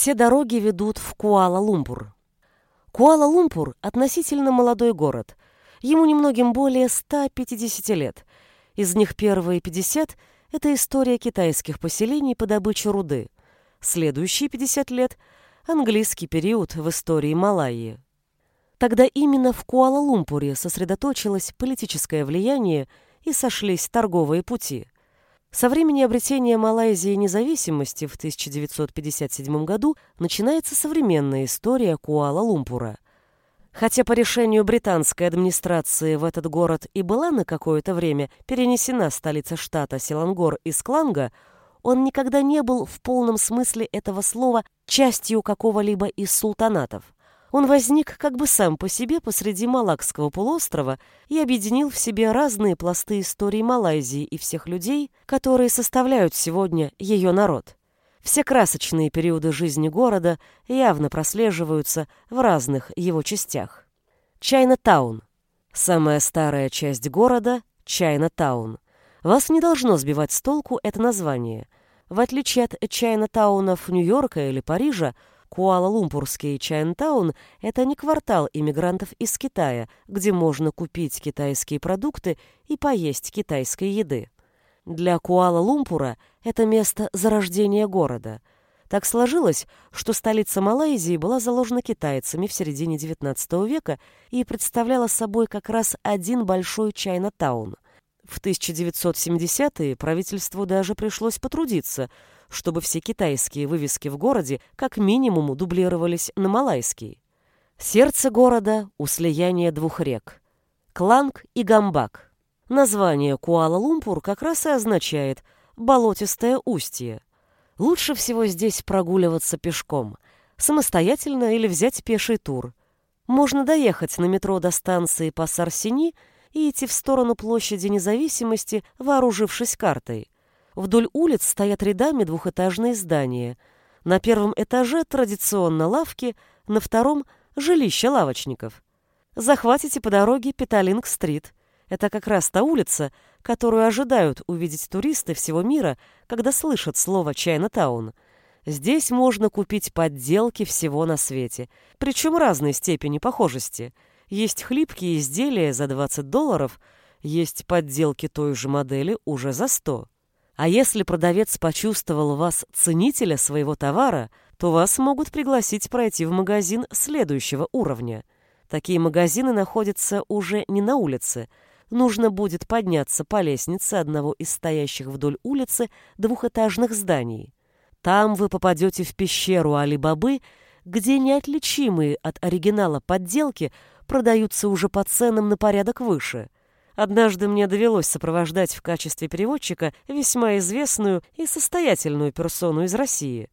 Все дороги ведут в Куала-Лумпур. Куала-Лумпур – относительно молодой город. Ему немногим более 150 лет. Из них первые 50 – это история китайских поселений по добыче руды. Следующие 50 лет – английский период в истории Малайи. Тогда именно в Куала-Лумпуре сосредоточилось политическое влияние и сошлись торговые пути – со времени обретения Малайзии независимости в 1957 году начинается современная история Куала-Лумпура. Хотя по решению британской администрации в этот город и была на какое-то время перенесена столица штата Селангор из Кланга, он никогда не был в полном смысле этого слова частью какого-либо из султанатов – он возник как бы сам по себе посреди Малакского полуострова и объединил в себе разные пласты истории Малайзии и всех людей, которые составляют сегодня ее народ. Все красочные периоды жизни города явно прослеживаются в разных его частях. Чайна-таун. Самая старая часть города – Чайна-таун. Вас не должно сбивать с толку это название. В отличие от Чайна-таунов Нью-Йорка или Парижа, Куала-Лумпурский Чайнтаун – это не квартал иммигрантов из Китая, где можно купить китайские продукты и поесть китайской еды. Для Куала-Лумпура это место зарождения города. Так сложилось, что столица Малайзии была заложена китайцами в середине XIX века и представляла собой как раз один большой Чайнатаун. В 1970-е правительству даже пришлось потрудиться – чтобы все китайские вывески в городе как минимум дублировались на малайский. Сердце города у слияния двух рек – Кланг и Гамбак. Название Куала-Лумпур как раз и означает «болотистое устье». Лучше всего здесь прогуливаться пешком, самостоятельно или взять пеший тур. Можно доехать на метро до станции Пассар-Сини и идти в сторону площади независимости, вооружившись картой – Вдоль улиц стоят рядами двухэтажные здания. На первом этаже традиционно лавки, на втором – жилища лавочников. Захватите по дороге Петалинг-стрит. Это как раз та улица, которую ожидают увидеть туристы всего мира, когда слышат слово «Чайна-таун». Здесь можно купить подделки всего на свете, причем разной степени похожести. Есть хлипкие изделия за 20 долларов, есть подделки той же модели уже за 100. А если продавец почувствовал вас ценителя своего товара, то вас могут пригласить пройти в магазин следующего уровня. Такие магазины находятся уже не на улице. Нужно будет подняться по лестнице одного из стоящих вдоль улицы двухэтажных зданий. Там вы попадете в пещеру Али-Бабы, где неотличимые от оригинала подделки продаются уже по ценам на порядок выше – Однажды мне довелось сопровождать в качестве переводчика весьма известную и состоятельную персону из России.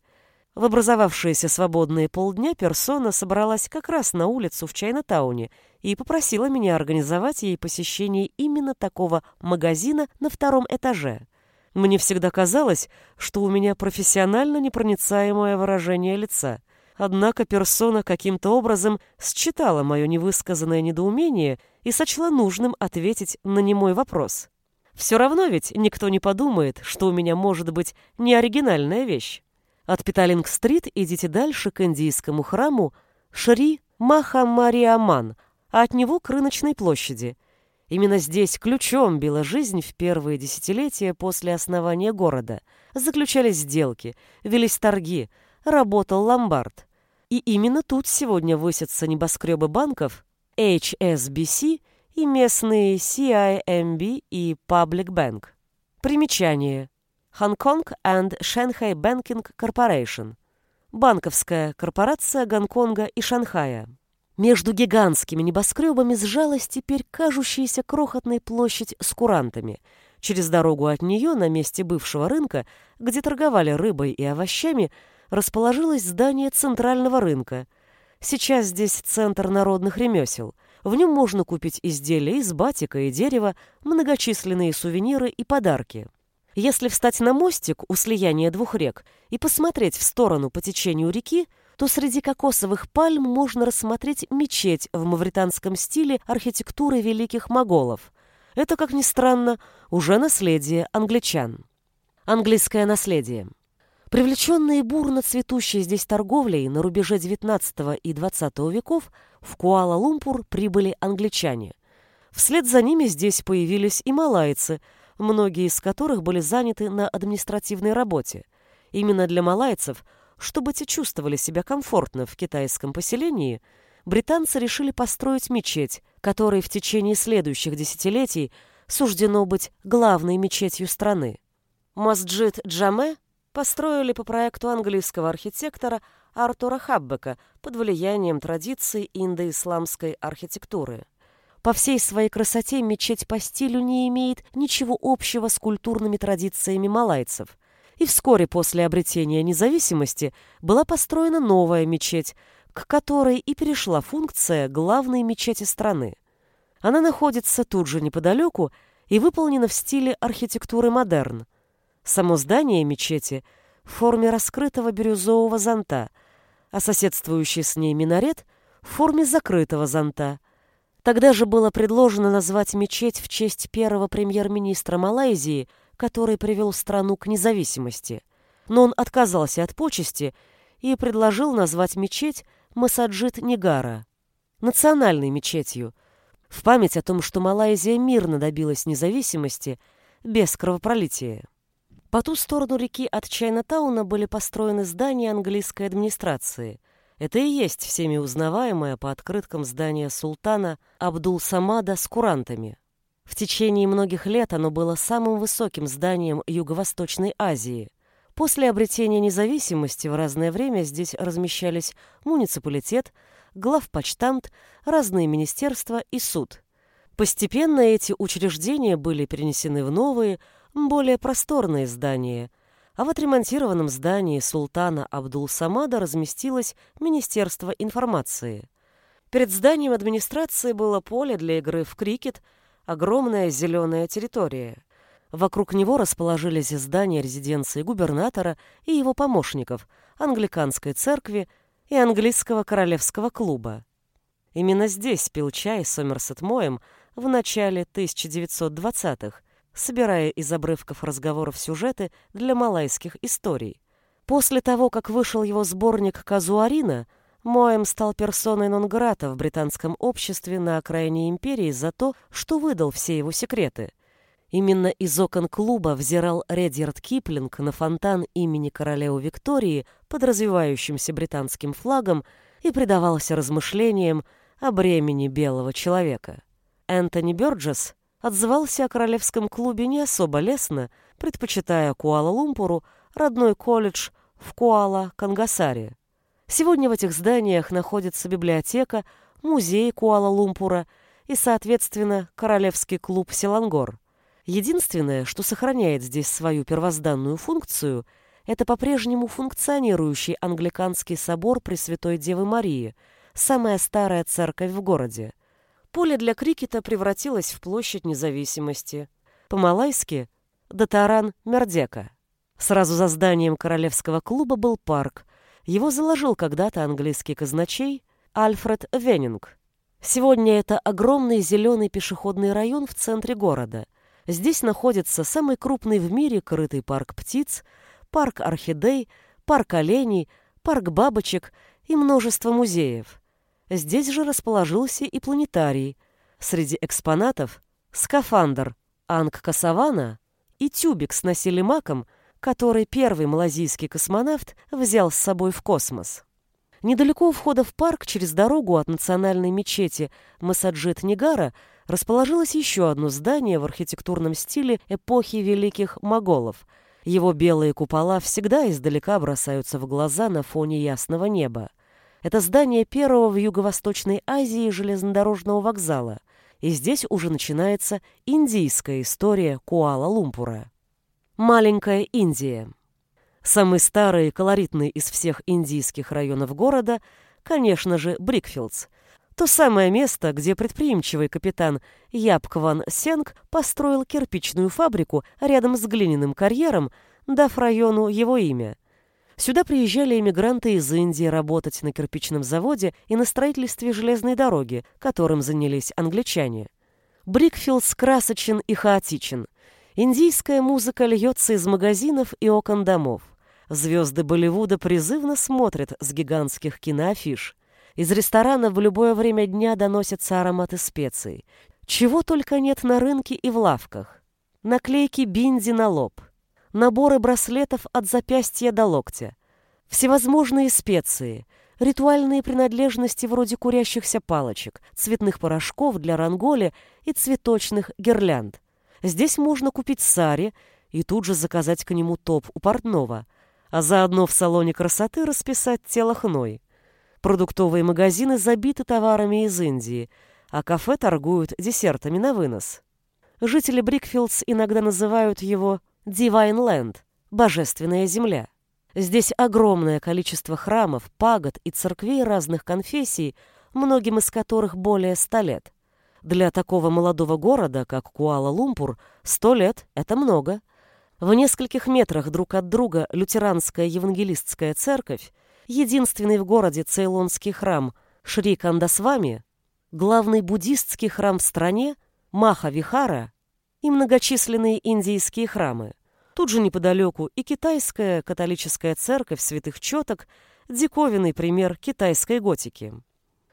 В образовавшиеся свободные полдня персона собралась как раз на улицу в Чайнатауне и попросила меня организовать ей посещение именно такого магазина на втором этаже. Мне всегда казалось, что у меня профессионально непроницаемое выражение лица. Однако персона каким-то образом считала мое невысказанное недоумение – и сочла нужным ответить на немой вопрос. Все равно ведь никто не подумает, что у меня может быть неоригинальная вещь. От Питалинг-стрит идите дальше к индийскому храму Шри Махамариаман, а от него к рыночной площади. Именно здесь ключом била жизнь в первые десятилетия после основания города. Заключались сделки, велись торги, работал ломбард. И именно тут сегодня высятся небоскребы банков, HSBC и местные CIMB и Public Bank. Примечание. Hong Kong and Shanghai Banking Corporation. Банковская корпорация Гонконга и Шанхая. Между гигантскими небоскребами сжалась теперь кажущаяся крохотная площадь с курантами. Через дорогу от нее, на месте бывшего рынка, где торговали рыбой и овощами, расположилось здание центрального рынка – Сейчас здесь центр народных ремесел. В нем можно купить изделия из батика и дерева, многочисленные сувениры и подарки. Если встать на мостик у слияния двух рек и посмотреть в сторону по течению реки, то среди кокосовых пальм можно рассмотреть мечеть в мавританском стиле архитектуры великих моголов. Это, как ни странно, уже наследие англичан. Английское наследие. Привлеченные бурно цветущей здесь торговлей на рубеже XIX и XX веков в Куала-Лумпур прибыли англичане. Вслед за ними здесь появились и малайцы, многие из которых были заняты на административной работе. Именно для малайцев, чтобы те чувствовали себя комфортно в китайском поселении, британцы решили построить мечеть, которой в течение следующих десятилетий суждено быть главной мечетью страны. Масджид Джаме построили по проекту английского архитектора Артура Хаббека под влиянием традиций индоисламской архитектуры. По всей своей красоте мечеть по стилю не имеет ничего общего с культурными традициями малайцев. И вскоре после обретения независимости была построена новая мечеть, к которой и перешла функция главной мечети страны. Она находится тут же неподалеку и выполнена в стиле архитектуры модерн. Само здание мечети в форме раскрытого бирюзового зонта, а соседствующий с ней минарет в форме закрытого зонта. Тогда же было предложено назвать мечеть в честь первого премьер-министра Малайзии, который привел страну к независимости. Но он отказался от почести и предложил назвать мечеть Масаджид Нигара, национальной мечетью, в память о том, что Малайзия мирно добилась независимости без кровопролития. По ту сторону реки от Чайнатауна были построены здания английской администрации. Это и есть всеми узнаваемое по открыткам здание султана Абдул-Самада с курантами. В течение многих лет оно было самым высоким зданием Юго-Восточной Азии. После обретения независимости в разное время здесь размещались муниципалитет, главпочтамт, разные министерства и суд. Постепенно эти учреждения были перенесены в новые, более просторные здания, а в отремонтированном здании султана Абдул-Самада разместилось Министерство информации. Перед зданием администрации было поле для игры в крикет, огромная зеленая территория. Вокруг него расположились здания резиденции губернатора и его помощников, англиканской церкви и английского королевского клуба. Именно здесь пил чай Сомерсет Моем в начале 1920-х, собирая из обрывков разговоров сюжеты для малайских историй. После того, как вышел его сборник «Казуарина», Моэм стал персоной нон-грата в британском обществе на окраине империи за то, что выдал все его секреты. Именно из окон клуба взирал Редьярд Киплинг на фонтан имени королевы Виктории под развивающимся британским флагом и предавался размышлениям о бремени белого человека. Энтони Бёрджес отзывался о королевском клубе не особо лестно, предпочитая Куала-Лумпуру родной колледж в Куала-Кангасаре. Сегодня в этих зданиях находится библиотека, музей Куала-Лумпура и, соответственно, королевский клуб Селангор – Единственное, что сохраняет здесь свою первозданную функцию, это по-прежнему функционирующий англиканский собор Пресвятой Девы Марии, самая старая церковь в городе. Поле для крикета превратилось в площадь независимости. По-малайски – Датаран Мердека. Сразу за зданием королевского клуба был парк. Его заложил когда-то английский казначей Альфред Веннинг. Сегодня это огромный зеленый пешеходный район в центре города – Здесь находится самый крупный в мире крытый парк птиц, парк орхидей, парк оленей, парк бабочек и множество музеев. Здесь же расположился и планетарий. Среди экспонатов скафандр Анг-Касавана и тюбик с насилимаком, который первый малазийский космонавт взял с собой в космос. Недалеко у входа в парк через дорогу от национальной мечети Масаджид-Нигара расположилось еще одно здание в архитектурном стиле эпохи великих моголов. Его белые купола всегда издалека бросаются в глаза на фоне ясного неба. Это здание первого в Юго-Восточной Азии железнодорожного вокзала, и здесь уже начинается индийская история Куала-Лумпура. Маленькая Индия. Самый старый и колоритный из всех индийских районов города, конечно же, Брикфилдс – то самое место, где предприимчивый капитан Ябкван Сенг построил кирпичную фабрику рядом с глиняным карьером, дав району его имя. Сюда приезжали иммигранты из Индии работать на кирпичном заводе и на строительстве железной дороги, которым занялись англичане. Брикфилдс красочен и хаотичен. Индийская музыка льется из магазинов и окон домов. Звезды Болливуда призывно смотрят с гигантских киноафиш. Из ресторана в любое время дня доносятся ароматы специй. Чего только нет на рынке и в лавках. Наклейки бинди на лоб. Наборы браслетов от запястья до локтя. Всевозможные специи. Ритуальные принадлежности вроде курящихся палочек, цветных порошков для ранголи и цветочных гирлянд. Здесь можно купить сари и тут же заказать к нему топ у портного – а заодно в салоне красоты расписать тело хной. Продуктовые магазины забиты товарами из Индии, а кафе торгуют десертами на вынос. Жители Брикфилдс иногда называют его Divine Land – Божественная земля. Здесь огромное количество храмов, пагод и церквей разных конфессий, многим из которых более ста лет. Для такого молодого города, как Куала-Лумпур, сто лет – это много – в нескольких метрах друг от друга лютеранская евангелистская церковь, единственный в городе цейлонский храм Шри Кандасвами, главный буддистский храм в стране Маха-Вихара и многочисленные индийские храмы. Тут же неподалеку и китайская католическая церковь святых четок, диковинный пример китайской готики.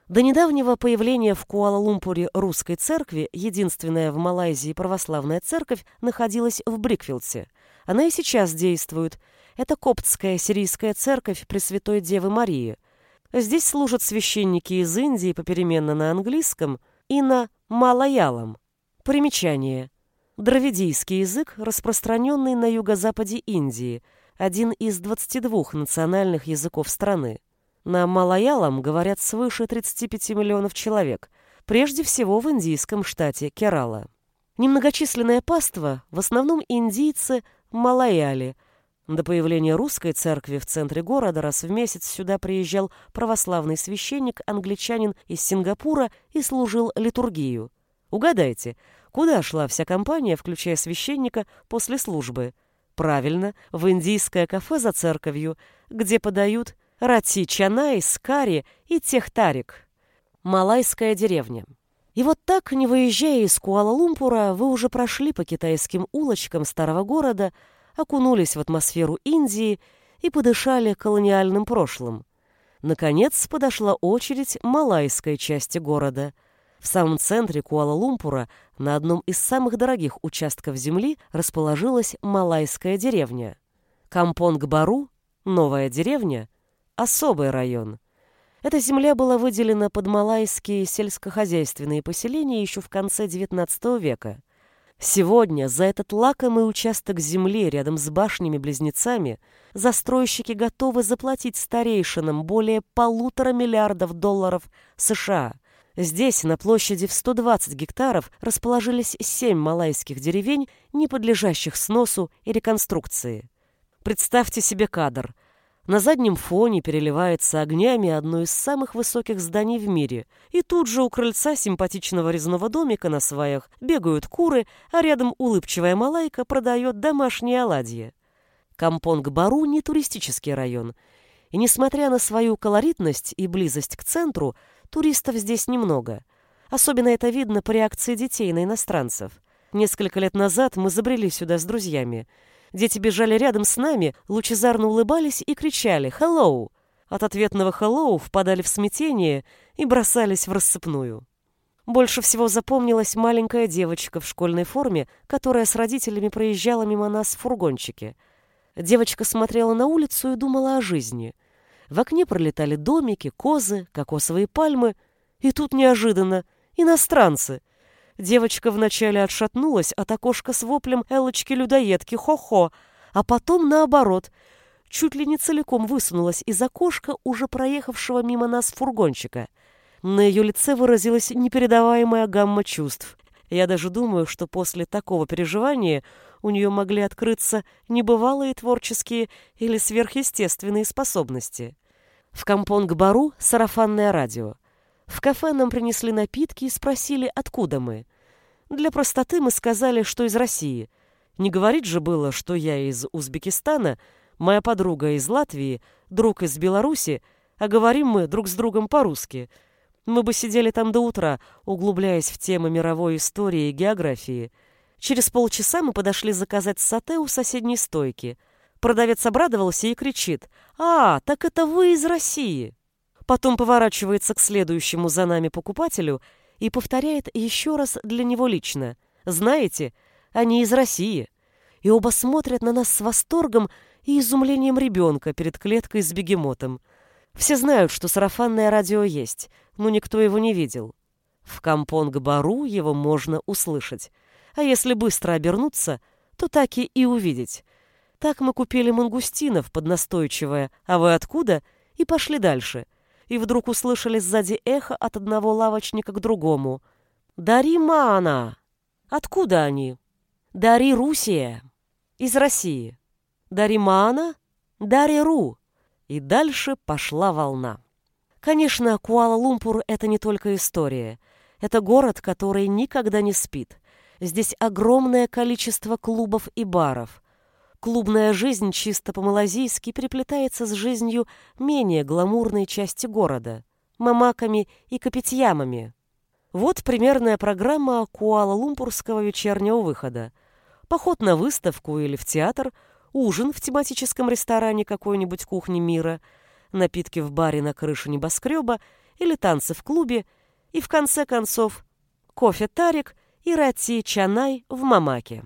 До недавнего появления в Куала-Лумпуре русской церкви, единственная в Малайзии православная церковь, находилась в Брикфилдсе. Она и сейчас действует. Это коптская сирийская церковь Пресвятой Девы Марии. Здесь служат священники из Индии попеременно на английском и на малаялом. Примечание. Дравидийский язык, распространенный на юго-западе Индии, один из 22 национальных языков страны. На малаялам говорят свыше 35 миллионов человек, прежде всего в индийском штате Керала. Немногочисленная паства, в основном индийцы, малаяли. До появления русской церкви в центре города раз в месяц сюда приезжал православный священник, англичанин из Сингапура и служил литургию. Угадайте, куда шла вся компания, включая священника, после службы? Правильно, в индийское кафе за церковью, где подают Рати Чанай, Скари и Техтарик. Малайская деревня. И вот так, не выезжая из Куала-Лумпура, вы уже прошли по китайским улочкам старого города, окунулись в атмосферу Индии и подышали колониальным прошлым. Наконец подошла очередь малайской части города. В самом центре Куала-Лумпура, на одном из самых дорогих участков земли, расположилась малайская деревня. Кампонг-Бару, новая деревня, особый район. Эта земля была выделена под малайские сельскохозяйственные поселения еще в конце XIX века. Сегодня за этот лакомый участок земли рядом с башнями-близнецами застройщики готовы заплатить старейшинам более полутора миллиардов долларов США. Здесь, на площади в 120 гектаров, расположились семь малайских деревень, не подлежащих сносу и реконструкции. Представьте себе кадр – на заднем фоне переливается огнями одно из самых высоких зданий в мире, и тут же у крыльца симпатичного резного домика на сваях бегают куры, а рядом улыбчивая малайка продает домашние оладьи. Кампонг-Бару не туристический район, и несмотря на свою колоритность и близость к центру, туристов здесь немного. Особенно это видно по реакции детей на иностранцев. Несколько лет назад мы забрели сюда с друзьями – Дети бежали рядом с нами, лучезарно улыбались и кричали «Hello!». От ответного «Hello» впадали в смятение и бросались в рассыпную. Больше всего запомнилась маленькая девочка в школьной форме, которая с родителями проезжала мимо нас в фургончике. Девочка смотрела на улицу и думала о жизни. В окне пролетали домики, козы, кокосовые пальмы. И тут неожиданно иностранцы — Девочка вначале отшатнулась от окошка с воплем Элочки-людоедки «Хо-хо», а потом, наоборот, чуть ли не целиком высунулась из окошка уже проехавшего мимо нас фургончика. На ее лице выразилась непередаваемая гамма чувств. Я даже думаю, что после такого переживания у нее могли открыться небывалые творческие или сверхъестественные способности. В Кампонг-Бару сарафанное радио. В кафе нам принесли напитки и спросили, откуда мы. Для простоты мы сказали, что из России. Не говорить же было, что я из Узбекистана, моя подруга из Латвии, друг из Беларуси, а говорим мы друг с другом по-русски. Мы бы сидели там до утра, углубляясь в темы мировой истории и географии. Через полчаса мы подошли заказать сате у соседней стойки. Продавец обрадовался и кричит «А, так это вы из России!» Потом поворачивается к следующему за нами покупателю и повторяет еще раз для него лично «Знаете, они из России!» И оба смотрят на нас с восторгом и изумлением ребенка перед клеткой с бегемотом. Все знают, что сарафанное радио есть, но никто его не видел. В Кампонг-Бару его можно услышать. А если быстро обернуться, то так и, и увидеть. Так мы купили мангустинов под настойчивое «А вы откуда?» и пошли дальше. И вдруг услышали сзади эхо от одного лавочника к другому. «Дари Мана!» «Откуда они?» «Дари Русия!» «Из России!» «Дари Мана?» «Дари Ру!» И дальше пошла волна. Конечно, Куала-Лумпур — это не только история. Это город, который никогда не спит. Здесь огромное количество клубов и баров. Клубная жизнь чисто по-малазийски переплетается с жизнью менее гламурной части города — мамаками и капитьямами. Вот примерная программа Куала-Лумпурского вечернего выхода. Поход на выставку или в театр, ужин в тематическом ресторане какой-нибудь кухни мира, напитки в баре на крыше небоскреба или танцы в клубе, и в конце концов кофе Тарик и Рати Чанай в Мамаке.